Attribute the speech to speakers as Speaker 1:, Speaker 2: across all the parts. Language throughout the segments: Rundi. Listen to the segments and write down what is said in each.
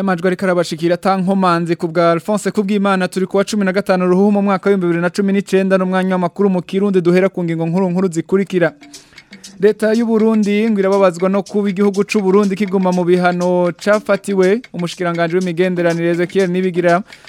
Speaker 1: amajwi ariko arabashikira atankomanzi ku bwa Alphonse kubw'Imana turi kuwa 15 ruhu mu mwaka wa 2019 n'umwanya w'amakuru mu Kirundi duhera ku ngingo nkuru nkuru zikurikira Leta y'u Burundi irababazwa no kuba igihugu cy'u Burundi kiguma mu bihano cafatiwe umushikiranganje w'imigenderanire Ezekiel Nibigira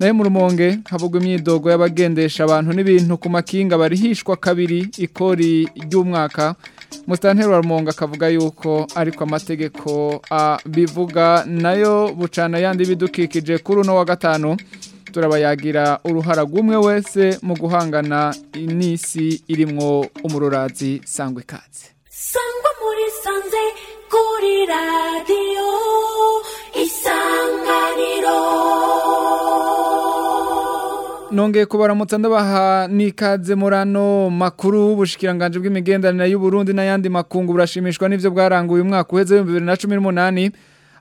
Speaker 1: nayo mu rumonge havugwa imyidogo y'abagendesha abantu n'ibintu ku makinga barihishwa kabiri ikori ry'umwaka musitani rumunga akavuga yuko ariko amategeko abivuga nayo bucana yandi bidukikije kuri uno wa gatanu turabayagira uruhara rw'umwe wese mu guhangana inisi irimwo umururazi sangwa ikaze
Speaker 2: sangwa muri sanze kuri radiyo isanganiro
Speaker 1: nongeye kubaramutsa ndabaha n'ikaze muri ano makuru y'ubushikiranganje bw'imigenderanire y'uburundi n'ayandi makungu burashimishwa n'ibyo bwaranguye umwaka uheze ibihumbi bibiri na cumi n'umunani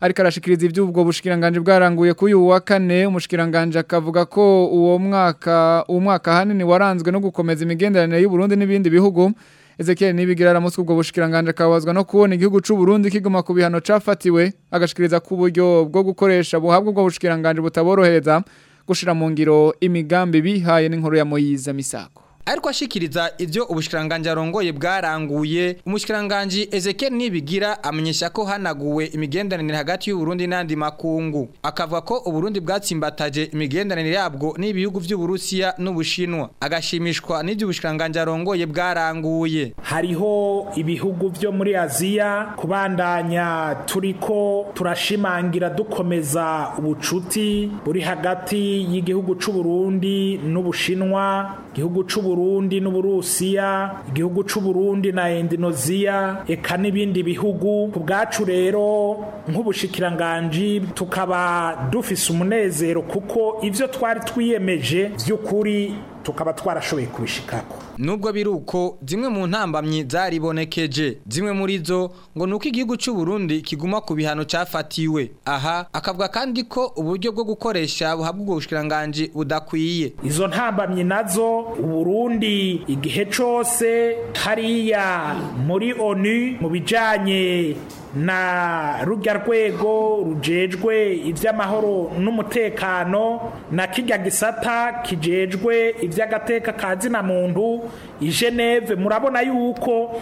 Speaker 1: ariko arashikiriza iby'ubwo bushikiranganje bwaranguye kuri uyu kane umushikiranganje akavuga ko uwo mwaka umwaka mwaka hanini waranzwe no gukomeza imigenderanire y'uburundi n'ibindi bihugu Ezekiel Nibigira ramutse ubwo bushikiranganje akabazwa no kubona igihugu c'u Burundi kiguma ku bihano cafatiwe agashikiriza ku buryo bwo gukoresha buhabwa ubwo bushikiranganje butaborohereza gushira mungiro, ngiro imigambi bihaye n'inkuru ya Moyiza Misako
Speaker 3: ariko ashikiriza ibyo ubushikiranganje arongoye bwaranguye umushikiranganje Ezekiel Nibigira amenyesha ko hanaguwe imigenderanire hagati y'u Burundi n'andi makungu akavuga ko u Burundi bwatsimbataje imigenderanire yabwo n'ibihugu by'u Burusiya n'ubushinwa agashimishwa n'ibyo ubushikiranganje arongoye bwaranguye
Speaker 4: hariho ibihugu byo muri Aziya kubandanya turiko turashimangira dukomeza ubucuti buri hagati y'igihugu cy'u Burundi n'ubushinwa igihugu c'u Burundi n'Uburusiya igihugu c'u Burundi na Indonesia eka n'ibindi bihugu ku bwacu rero nkubushikiranganji tukaba dufise umunezero kuko ivyo twari twiyemeje vy'ukuri tukaba twarashoboye kubishikako
Speaker 3: nubwo biruko zimwe mu ntambamyi zaribonekeje zimwe muri zo ngo nuko igihugu cy'u Burundi kiguma ku bihano cyafatiwe aha akavuga kandi ko uburyo bwo gukoresha buhabwa ubwo bushikiranganje budakwiye
Speaker 4: izo ntambamyi nazo u Burundi igihe cyose hariya muri ONU mu bijanye na rujya rwego rujejwe iby'amahoro n'umutekano na kijya gisata kijejwe iby'agateka ka zina muntu i Geneve murabona yuko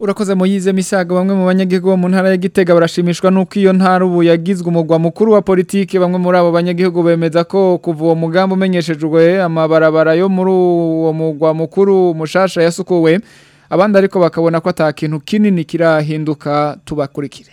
Speaker 1: urakoze muyize misaga bamwe mu banyagihugu bo mu ntara ya Gitega barashimishwa nuko iyo ntara ubu yagizwe umugwa mukuru wa politiki bamwe muri abo banyagihugu bemeza ko kuva uwo mugambi umenyeshejwe amabarabara yo muri uwo mugwa mukuru mushasha yasukuwe abandi ariko bakabona ko atakintu kinini kirahinduka tubakurikire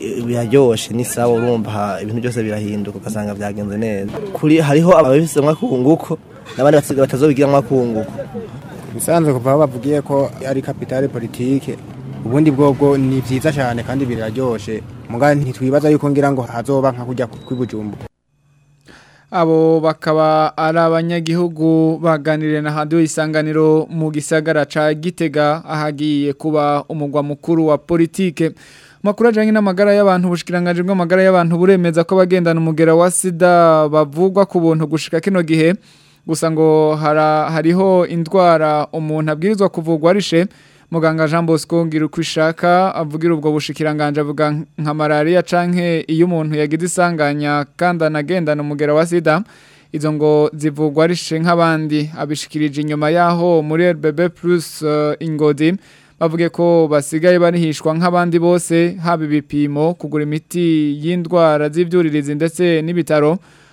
Speaker 5: e, biraryoshye ni
Speaker 6: sawa
Speaker 7: urumva ibintu byose birahinduka ugasanga byagenze neza kuri hariho ababisemwa kunguko n'abandi batazobigira mwakunguko
Speaker 8: ubusanzwe kuva aho bavugiye ko ari kapitale politike ubundi bwobwo ni byiza cyane kandi biraryoshe muganga ntitwibaza yuko ngira ngo hazoba nka kujya kw'ibujumbu
Speaker 1: abo bakaba ari abanyagihugu baganiriye na handi isanganiro mu gisagara ca gitega ahagiye kuba umugwa mukuru wa politike makuru ajanye n'amagara y'abantu bushikiranganje bw'amagara y'abantu buremeza ko abagendana umugera wa sida bavugwa ku buntu gushika kino gihe gusa ngo hariho indwara umuntu abwirizwa kuvugwa arishe muganga jean bosco ngira uko ishaka avugira ubwo bushikiranganje avuga nka malariya canke iyo umuntu yagize isanganya kandi anagendana umugera wa sida izo ngo zivugwa arishe nk'abandi abishikirije inyuma yaho muri rbb plus uh, ingodi bavuge ko basigaye banihishwa nk'abandi bose haba ibipimo kugura imiti y'indwara z'ibyuririzi ndetse n'ibitaro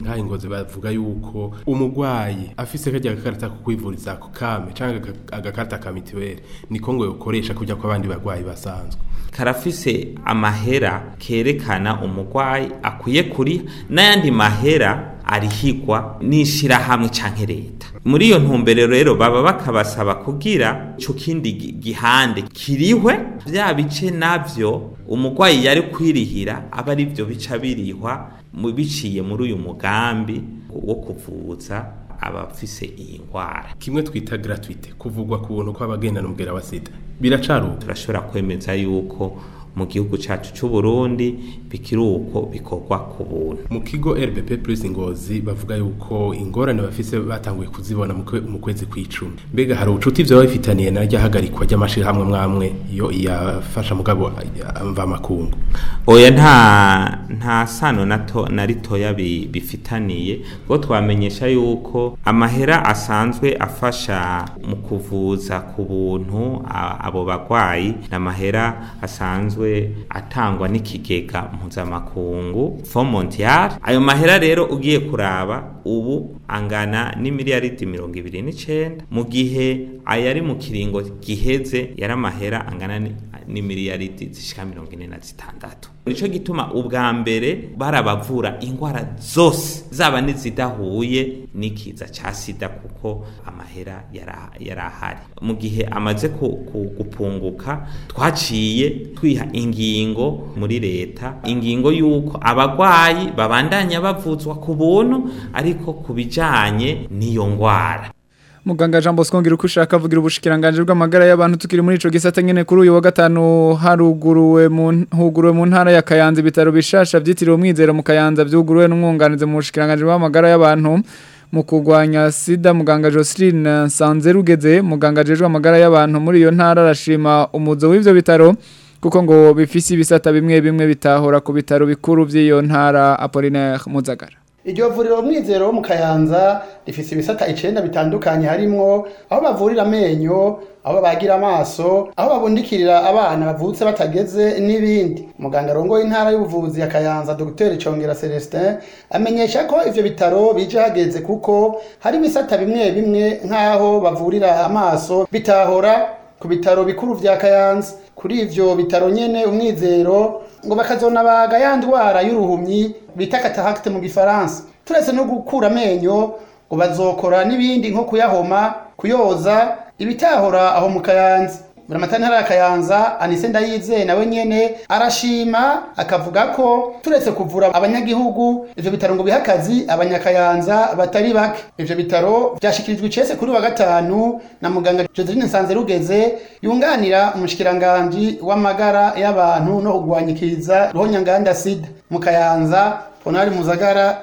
Speaker 9: nk'aho ingozi bavuga yuko umurwayi afite kajya agakarita ko kwivuriza ako kame cyangwa agakarita ka mituweli niko ngo ukoresha kujya kw'abandi barwayi basanzwe
Speaker 10: karafise amahera kerekana umurwayi akwiye kuri n'ayandi mahera arihigwa n'ishirahamwe canke leta muri iyo ntumbero rero baba bakabasaba kugira icyo kindi gihande kirihwe bya bice navyo umurwayi yari kwirihira aba ari vyo bica birihwa biciye muri uyu mugambi wo kuvuza abafise iyi ndwara
Speaker 9: kimwe twita gratuite kuvugwa ku buntu kw'abagendana umugera wa sida biracaruka
Speaker 10: turashobora kwemeza yuko mu gihugu cyacu cy'u Burundi bikiri uko bikorwa ku buntu
Speaker 9: mu kigo RBP Plus Ngozi bavuga yuko ingorane bafise batanguye kuzibona mu kwezi kw'icumi mbega hari ubucuti byo bafitaniye naryo ahagarikwa ry'amashiri mwamwe yo yafasha mugabo amva amakungu
Speaker 10: oya nta nta sano nato na ritoya bifitaniye ngo twamenyesha yuko amahera asanzwe afasha mu kuvuza ku buntu abo bagwayi amahera asanzwe yakorewe atangwa n'ikigega mpuzamakungu fo mondial ayo mahera rero ugiye kuraba ubu angana n'imiliyaridi mirongo ibiri n'icenda mu gihe ayari mu kiringo giheze yari amahera angana n'imiliyaridi zishika mirongo ine na zitandatu nicyo gituma ubwa mbere barabavura indwara zose zaba n'izidahuye n'ikiza cya sida kuko amahera yari ahari mu gihe amaze gupunguka twaciye twiha ingingo muri leta ingingo y'uko abarwayi babandanya bavuzwa ku buntu ariko ku bijyanye n'iyo ndwara
Speaker 1: muganga Jean Bosco ngira uko ushaka avugira ubushikiranganje bw'amagara y'abantu tukiri muri icyo gisata nyene kuri uyu wa gatanu haruguruwe mu huguruwe mu ntara ya Kayanza bitaro bishasha byitiriwe umwizero mu Kayanza byuguruwe n'umwunganizi mu bushikiranganje bw'amagara y'abantu mu kurwanya sida muganga Jocelyn Sanzerugeze muganga jejwe amagara y'abantu muri iyo ntara arashima umuzo w’ibyo bitaro kuko ngo bifisi ibisata bimwe bimwe bitahora ku bitaro bikuru by'iyo ntara Apollinaire Muzagara
Speaker 11: iryo vuriro mwizero wo mu kayanza rifise ibisata icyenda bitandukanye harimo aho bavurira amenyo aho babagira amaso aho babundikirira abana bavutse batageze n'ibindi muganga rongoye intara y'ubuvuzi ya kayanza dr congera celestin amenyesha ko ibyo bitaro bije hageze kuko hari ibisata bimwe bimwe nk'aho bavurira amaso bitahora ku bitaro bikuru vya Kayanza kuri ivyo bitaro nyene umwizero ngo bakazonabaga ya ndwara y'uruhumyi bita cataracte mu gifaransa turetse no gukura amenyo ngo bazokora n'ibindi nko kuyahoma kuyoza ibitahora aho mu Kayanza buramata ntarakayanza anise ndayizeye nawe nyine arashima akavuga ko turetse kuvura abanyagihugu ibyo bitaro ngo akazi abanyakayanza batari bake ibyo bitaro byashyikirijwe icese kuri wa gatanu na muganga Josephine Nsanze rugeze yunganira umushikiranganje w'amagara y'abantu no kugwanyikiriza ruhonyanganda sida mu kayanza ponari muzagara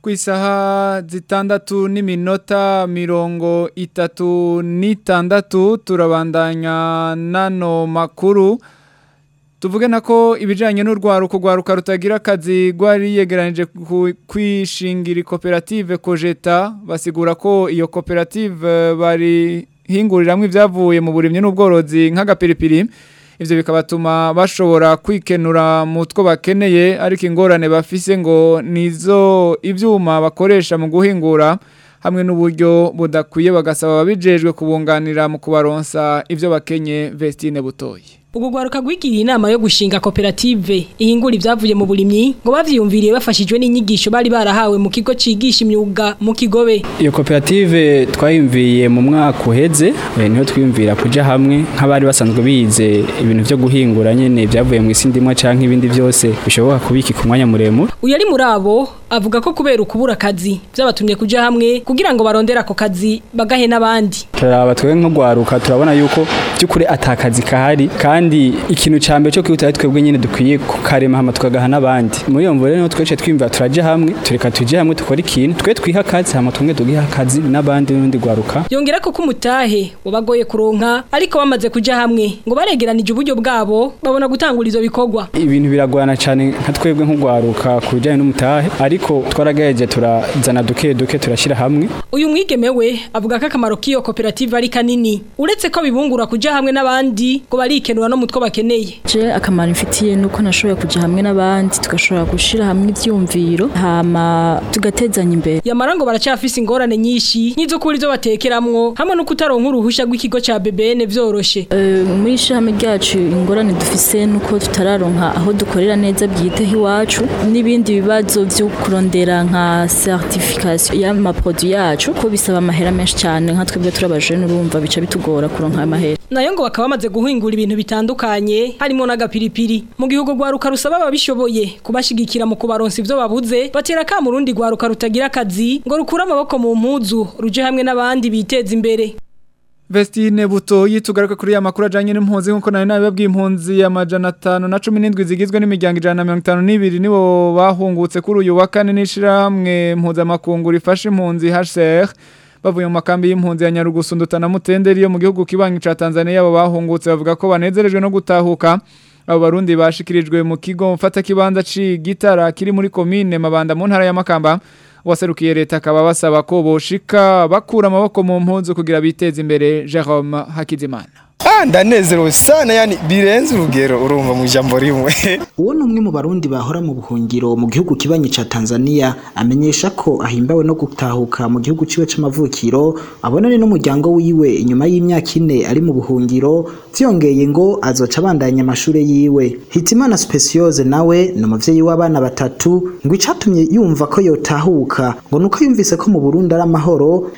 Speaker 1: ku isaha zitandatu n'iminota mirongo itatu n'itandatu turabandanya n'ano makuru tuvuge na ko ibijyanye n'urwaruko rwaruka rutagira akazi rwari yegeranije kwishingira koperative kojeta basigura ko iyo koperative eh, bari hinguriramo ibyavuye mu burimyi n'ubworozi nk'agapiripiri ibyo bikabatuma bashobora kwikenura mu two bakeneye ariko ingorane bafise ngo nizo ibyuma bakoresha mu guhingura hamwe n'uburyo budakwiye bagasaba ababijejwe kubunganira mu kubaronsa ibyo bakenye vestine butoye
Speaker 12: ubwo rwaruka inama yo gushinga koperative ihingura ibyavuye mu burimyi ngo bavyiyumviriye bafashijwe n'inyigisho bari barahawe mu kigo cigisha imyuga mu kigobe
Speaker 13: iyo koperative twayimviye mu mwaka uheze niho twiyumvira kuja hamwe nk'abari basanzwe bize ibintu byo guhingura nyene byavuye mu isi ndimwa canke ibindi byose bishoboka kubiki ku mwanya muremure
Speaker 12: uyu ari muri avuga ko kubera ukubura akazi byabatumye kuja hamwe kugira ngo barondere ako kazi bagahe n'abandi
Speaker 13: turaba twebwe nk'urwaruka turabona yuko by'ukuri atakazi kahari kandi kandi ikintu cya mbere cyo kwihutira twebwe nyine dukwiye kukarema hama tukagaha n'abandi muri iyo mvura niho twese twiyumva turajya hamwe tureka tujye hamwe dukora ikintu twe twiha akazi hama tumwe duhiha akazi n'abandi n'undi gwaruka
Speaker 12: yongera ko kumutahe wabagoye kuronka ariko bamaze kujya hamwe ngo baregeranije uburyo bwabo babona gutangura izo bikorwa
Speaker 13: ibintu biragwana cyane nka twebwe nk'ugwaruka ku bijyanye n'umutahe ariko twaragaheje turazana duke duke turashyira hamwe
Speaker 12: uyu mwigeme we avuga ko akamaro k'iyo koperative ari kanini uretse ko bibungura kujya hamwe n'abandi ngo barikenura no mutwe bakeneye
Speaker 14: je akamara mfitiye nuko nashoboye kujya hamwe n'abandi tugashobora gushira hamwe ibyumviro hama tugatezanya imbere
Speaker 12: ngo baracafise ingorane nyinshi nizo kuri zo batekeramwo hamwe no kutaronka uruhushya rw'ikigo cya BBN vyoroshe
Speaker 14: uh, muri shame ryacu ingorane dufise nuko tutararonka aho dukorera neza bwite iwacu n'ibindi bibazo byo kurondera nka certification y'amaproduit yacu ko bisaba amahera menshi cyane nka twebwe turabaje n'urumva bica bitugora kuronka amahera
Speaker 12: nayo ngo bakaba bamaze guhingura ibintu bitandukanye harimo n'agapiripiri mu gihugu rwaruka rusaba babishoboye kubashigikira mu kubaronsa ibyo babuze batera ka murundi rwaruka rutagira akazi ngo rukure amaboko mu mpuzu ruje hamwe n'abandi biteze imbere
Speaker 1: Vestine buto yitugaruka kuri ya makuru ajanye n'impunzi nkuko nari nabibabwiye impunzi ya majana 5 na 17 zigizwe n'imiryango ijana n’ibiri nibo bahungutse kuri uyu wa kane n'ishira hamwe impunzi amakunguru impunzi HCR bavuye mu makambi y'impunzi ya Nyarugusundutana na Mutenderi yo mu gihugu kibanyi ca Tanzania abo bahungutse bavuga ko banezerejwe no gutahuka abo barundi bashikirijwe mu kigo mfata kibanza ci kiri muri commune mabanda mu ntara ya Makamba waserukiye leta akaba basaba ko boshika bakura amaboko mu mpunzi kugira biteze imbere Jerome Hakizimana
Speaker 15: ndanezerwe sana yani birenze urugero urumva mu ijambo rimwe
Speaker 16: uwo ni umwe mu barundi bahora mu buhungiro mu gihugu kibanyi cya Tanzania amenyesha ko ahimbawe no gutahuka mu gihugu kiwe c'amavukiro abonane n'umuryango wiwe inyuma y'imyaka ine ari mu buhungiro vyongeye ngo azoca abandanya amashure yiwe Hitimana Speciose nawe ni umuvyeyi w'abana batatu ngo icatumye yumva ko yotahuka ngo nuko yumvise ko mu Burundi ari amahoro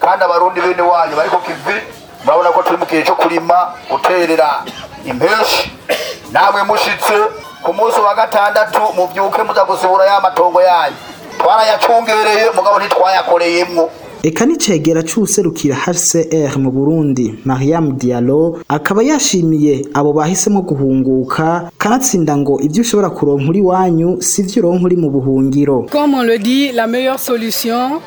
Speaker 17: kandi abarundi bene wanyu bari ku kivi murabona ko turi mu gihe cyo kurima guterera impeshi namwe mushitse ku munsi wa gatandatu mubyuke muza gusubura ya matongo yanyu twarayacungereye mugabo ntitwayakoreyemwo
Speaker 16: Eka n'icegera c'uwuserukira HCR mu Burundi Mariam dialo akaba yashimiye abo bahisemo guhunguka kanatsinda ngo ivyo ushobora kuronka uri wanyu si vyo uronka uri mu buhungiro
Speaker 18: Comme on le dit la meilleure solution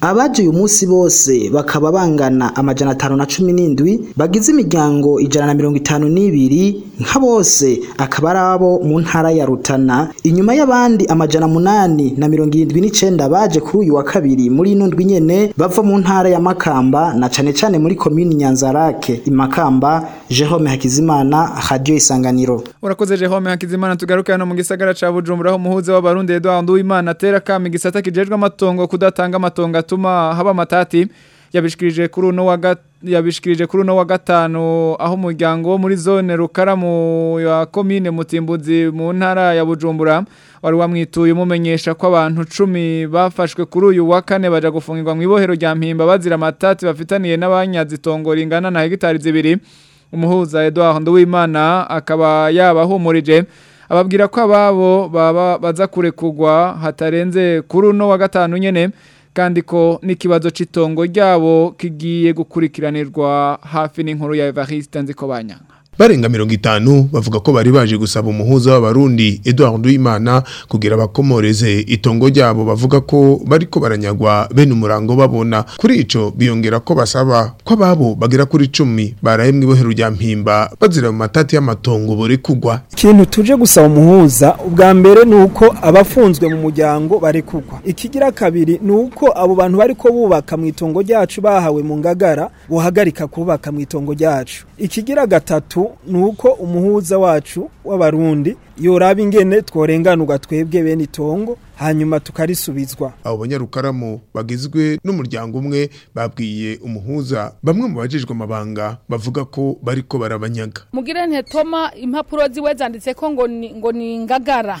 Speaker 16: abaje uyu munsi bose bakaba bangana amajana atanu na cumi n'indwi bagize imiryango ijana na mirongo itanu n'ibiri nka bose akaba ari abo mu ntara ya rutana inyuma y'abandi amajana munani na mirongo irindwi n'icenda baje kuri uyu wa kabiri muri ino ndwi nyene bava mu ntara ya makamba na cane cane muri komini nyanzarake i Makamba Jerome Hakizimana Radio Isanganiro
Speaker 1: Urakoze Jehome Hakizimana tugaruke hano mu gisagara ca Bujumbura aho muhuze w'abarundi Edouard Nduwimana atera kama igisata kijejwe amatongo kudatanga amatongo atuma haba amatati. yabishikirije kuri uno wa yabishikirije kuri uno wa gatanu aho umuryango wo muri zone rukaramu ya komine mutimbuzi mu ntara ya bujumbura wari wamwituye umumenyesha ko abantu cumi bafashwe kuri uyu wa kane bajya gufungirwa mu ibohero rya mpimba bazira amatati bafitaniye n'abanyazitongo ringana na hegitari zibiri umuhuza Eduard Nduwimana akaba yabahumurije ababwira ko ababo baba baza kurekurwa hatarenze kuri uno wa gatanu nyene kandi ko n'ikibazo cy'itongo ryabo kigiye gukurikiranirwa hafi n'inkuru ya Evariste Nzikobanya
Speaker 19: barenga mirongo itanu bavuga ko bari baje gusaba umuhuza w'abarundi Edouard Uwimana kugira bakomoreze itongo ryabo bavuga ko bariko baranyagwa bene umurango babona kuri icyo biyongera ko basaba ko ababo bagera kuri cumi barahemwe ibohero rya mpimba bazira mu matati y'amatongo buri kugwa
Speaker 20: ikintu tuje gusaba umuhuza ubwa mbere nuko abafunzwe mu muryango bari kugwa ikigira kabiri nuko abo bantu bariko bubaka mu itongo ryacu bahawe mu ngagara buhagarika kubaka mu itongo ryacu ikigira gatatu Nuko umuhuza wacu w'abarundi yoraba ingene tworenganurwa twebwe bene itongo hanyuma tukarisubizwa
Speaker 19: abo banyarukaramu bagizwe n'umuryango umwe babwiye umuhuza bamwe mu bajejwe amabanga bavuga ko bariko barabanyaga
Speaker 21: mugire ntetoma impapuro ziwe zanditse ko ngo ni, ngo ni ngagara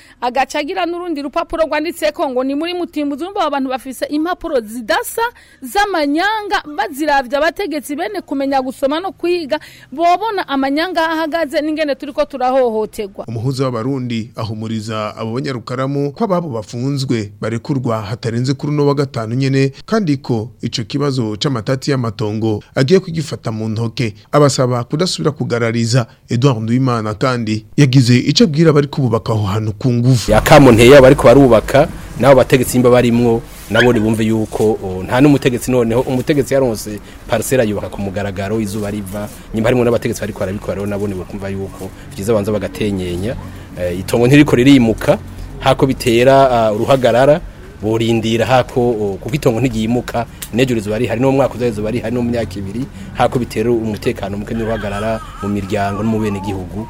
Speaker 21: agaca n'urundi rupapuro rwanditse ko ngo ni muri mutimbuzi urumva abantu bafise impapuro zidasa z'amanyanga baziravya abategetsi bene kumenya gusoma no kwiga bobona amanyanga ahagaze n'ingene turi ko turahohoterwa
Speaker 19: umuhuza w'abarundi ahumuriza abo banyarukaramu ko ababo bafunzwe barekurwa hatarenze kuri uno wa gatanu nyene kandi ko icyo kibazo c'amatati y'amatongo agiye kugifata mu ntoke abasaba kudasubira kugarariza Edouard Nduwimana kandi yagize ico bwira bari kububaka aho hantu ku nguvu
Speaker 22: yakamunteye bari ko barubaka nabo bategetsi imba barimwo nabone bumve yuko nta n'umutegetsi noneho umutegetsi yaronse parcela yubaka ku mugaragaro izuba riva nyuma harimo n'abategetsi bariko barabikora nabone bakumva yuko byiza banza bagatenyenya eh, itongo ntiriko ririmuka hako bitera ah, uruhagarara borindira hako oh, kuko itongo ntigiyimuka nejurezo bari hari n'umwaka uzayezo bari hari n'umyaka ibiri hako bitera umutekano muke n'uruhagarara mu miryango no mu bene gihugu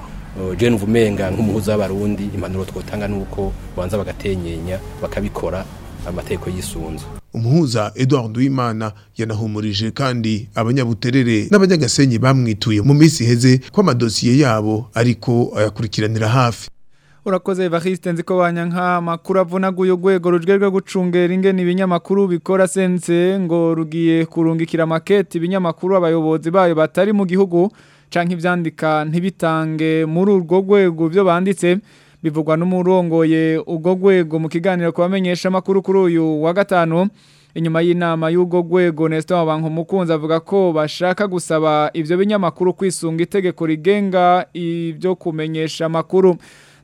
Speaker 22: je oh, mvumenga nk'umuhuza w'abarundi impanuro twotanga nuko banza bagatenyenya bakabikora amategeko yisunzu
Speaker 19: umuhuza Edouard Uwimana yanahumurije kandi abanyabuterere n'abanyagasenyi bamwituye mu minsi heze kw’amadosiye yabo ariko ayakurikiranira hafi
Speaker 1: urakoze Evariste nziko banyanka makuru avunaguye urwego rujejwe gucungera ingene ibinyamakuru bikora sense ngo rugiye kurungikira makete ibinyamakuru abayobozi bayo batari mu gihugu canke ivyandika ntibitange muri urwo rwego byo banditse bivugwa n'umurongoye urwo rwego mu kiganiro kubamenyesha makuru kuri uyu wa gatanu inyuma y'inama y'urwo rwego Nestor Wabanko mukunze avuga ko bashaka gusaba ibyo binyamakuru kwisunga itegeko rigenga ibyo kumenyesha makuru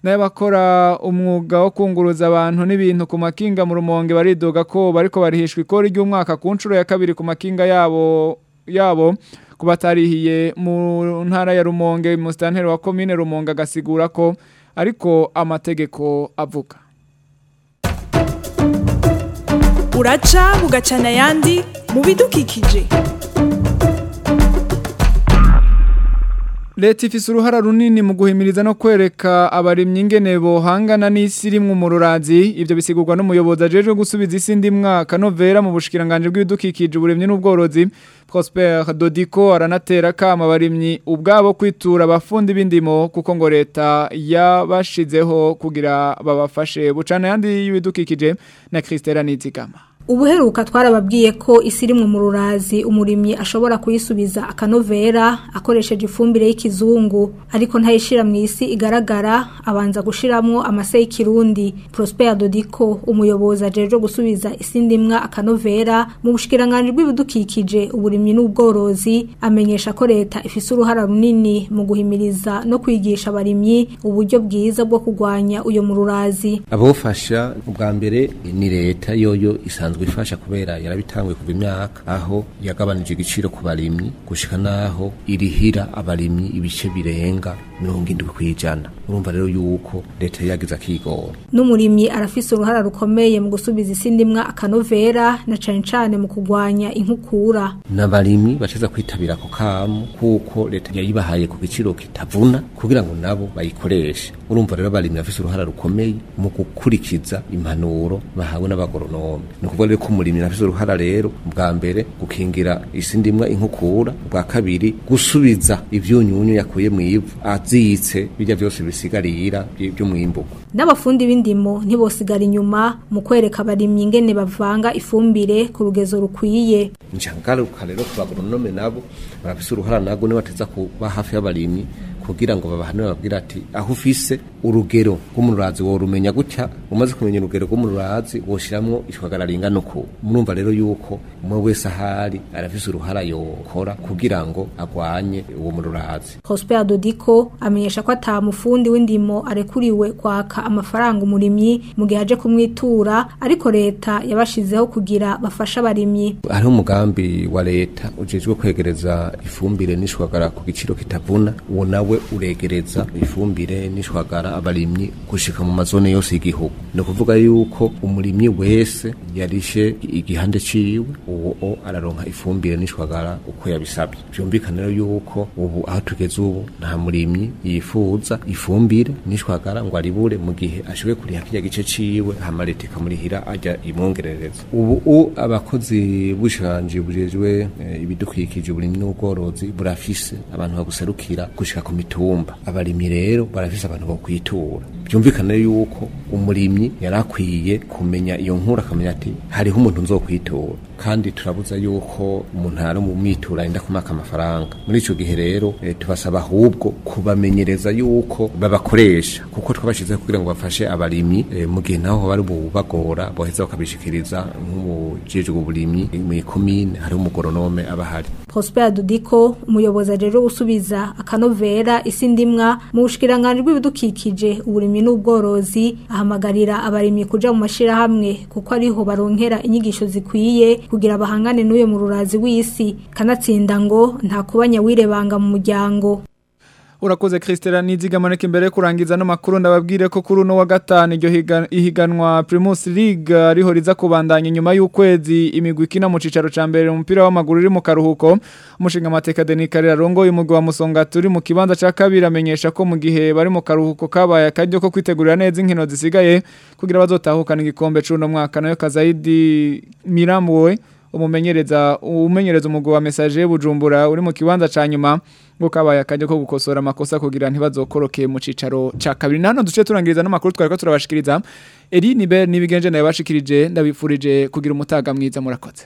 Speaker 1: n'abakora umwuga wo kunguruza abantu n'ibintu ku makinga mu rumonge baridoga ko bariko barihishwa ikora ry'umwaka ku nshuro ya kabiri ku makinga yabo yabo kubatarihiye mu ntara ya rumonge mu wa komine rumonge agasigura ko ariko amategeko avuga
Speaker 2: uraca bugacana ayandi mu bidukikije
Speaker 1: leta ifise runini mu guhimiriza no kwereka abarimyi ingene bohangana n'isi rimwe umururazi ivyo bisigurwa n'umuyobozi ajejwe gusubiza isi ndimwa kanovera mu bushikiranganje bw'ibidukikije uburimyi n'ubworozi Prosper Dodiko aranatera kama abarimyi ubwabo kwitura abafundi b'indimo kuko ngo leta yabashizeho kugira babafashe bucana yandi y'ibidukikije na Kristela Nitikama
Speaker 23: ubuheruka twarababwiye ko isi iri mu mururazi umurimyi ashobora kuyisubiza akanovera akoresheje ifumbire y'ikizungu ariko ntayishira mu isi igaragara abanza gushiramo amase y'ikirundi Prosper Dodiko umuyobozi ajeje gusubiza isi ndimwa akanovera mu bushikiranganje bw'ibidukikije uburimyi n'ubworozi amenyesha ko leta ifise uruhara runini mu guhimiriza no kwigisha abarimyi uburyo bwiza bwo kugwanya uyo mururazi
Speaker 24: abofasha ubwa mbere ni leta yoyo isanzwe ifasha kubera yarabitanguye kuva imyaka aho yagabanije igiciro ku barimyi gushika naho irihira abarimyi ibice birenga mirongo indwi ijana urumva rero yuko leta yagize akigora
Speaker 23: n'umurimyi arafise uruhara rukomeye mu gusubiza isi ndimwa akanovera na cane cane mu kugwanya inkukura
Speaker 24: n'abarimyi bashyize kwitabira ako kamu kuko leta yayibahaye ku giciro kitavuna kugira ngo nabo bayikoreshe urumva rero abarimyi bafise uruhara rukomeye mu gukurikiza impanuro bahawe n'abagoronome ni ukuvuga rero ko umurimyi afise uruhara rero bwa mbere gukingira isi ndimwa inkukura bwa kabiri gusubiza ivyunyunyu yakuye mu ivu ziyitse bijya byose bisigarira by'umwimbuko
Speaker 23: n'abafundi b'indimo ntibosigara inyuma mu kwereka abarimyi ingene bavanga ifumbire ku rugezo rukwiye
Speaker 24: njya ngaruka rero ku bagoronome nabo barabise uruhara ntabwo nibateza kuba hafi y'abarimyi kugira ngo babahanure babwire ati aho ufise urugero rw'umurazi wo rumenya gutya umaze kumenya urugero rw'umurazi woshiramwo ishwagara ringana uko murumva rero yuko umwe wese ahari arafise uruhara yokora kugira ngo agwanye uwo murazi
Speaker 23: Prosper Dodiko amenyesha ko mufundi w'indimo arekuriwe kwaka amafaranga umurimyi mu gihe aje kumwitura ariko leta yabashizeho kugira bafasha abarimyi
Speaker 24: hariho umugambi wa leta ujejwe kwegereza ifumbire n'ishwagara ku giciro kitavuna uwo nawe uregereza ifumbire n'ishwagara abarimyi gushika mu mazone yose y'igihugu ni ukuvuga yuko umurimyi wese yarishe igihande ciwe uwo araronka ifumbire n'ishwagara uko yabisabye vyumvikana rero yuko ubu aho tugeze ubu nta murimyi yifuza ifumbire n'ishwagara ngo aribure mu gihe ashobore kuriha kirya gice ciwe hama leta ikamurihira ajya imwongerereza ubu abakozi b'ubushanje bujejwe eh, ibidukikije uburimyi n'ubworozi burafise abantu baguserukira gushika ku imitumba abarimyi rero barafise abantu bo kwitura byumvikane yuko umurimyi yari akwiye kumenya iyo nkuru akamenya ati hariho umuntu nzokwitora kandi turabuza yuko umuntu ari umwitura yenda kumaka amafaranga muri icyo gihe rero e, tubasaba ahubwo kubamenyereza yuko babakoresha kuko twabashize kugira ngo bafashe abarimyi e, mu gihe naho bari bubagora boheza bakabishikiriza nk'umujejwe uburimyi mu eh, ikomine hari umugoronome abahari
Speaker 23: Prosper Dudiko umuyobozi rero usubiza akanovera isindimwa mu bushikiranganje bw'ibidukikije uburimyi y'uburimyi n'ubworozi ahamagarira abarimyi kuja mu mashirahamwe kuko ariho baronkera inyigisho zikwiye kugira bahangane n'uyo mururazi w'isi kanatsinda ngo nta kubanya wirebanga mu muryango
Speaker 1: urakoze Christela nizigamane imbere yo kurangiza no makuru ndababwire ko kuri uno wa gatanu iryo ihiganwa Primus League rihoriza riza kubandanya nyuma y'ukwezi imigwi ikina mu cicaro ca mbere umupira w'amaguru uri mu karuhuko umushinga mateka Denis Karera rongo y'umugwi wa Musonga turi mu kibanza ca kabiri amenyesha ko mu gihe bari mu karuhuko kabaye akaryo ko kwitegurira neza inkino zisigaye kugira bazotahukana igikombe c'uno mwaka nayo Kazaidi Miramuwe umumenyereza umenyereza umugabo wa message y'ubujumbura uri mu kibanza ca nyuma ngo kabaye akajya ko gukosora amakosa kugira ntibazokoroke mu cicaro cya kabiri nano duce turangiriza n'amakuru twariko turabashikiriza Eri Niber nibigenje nayo bashikirije ndabifurije kugira umutaga mwiza murakoze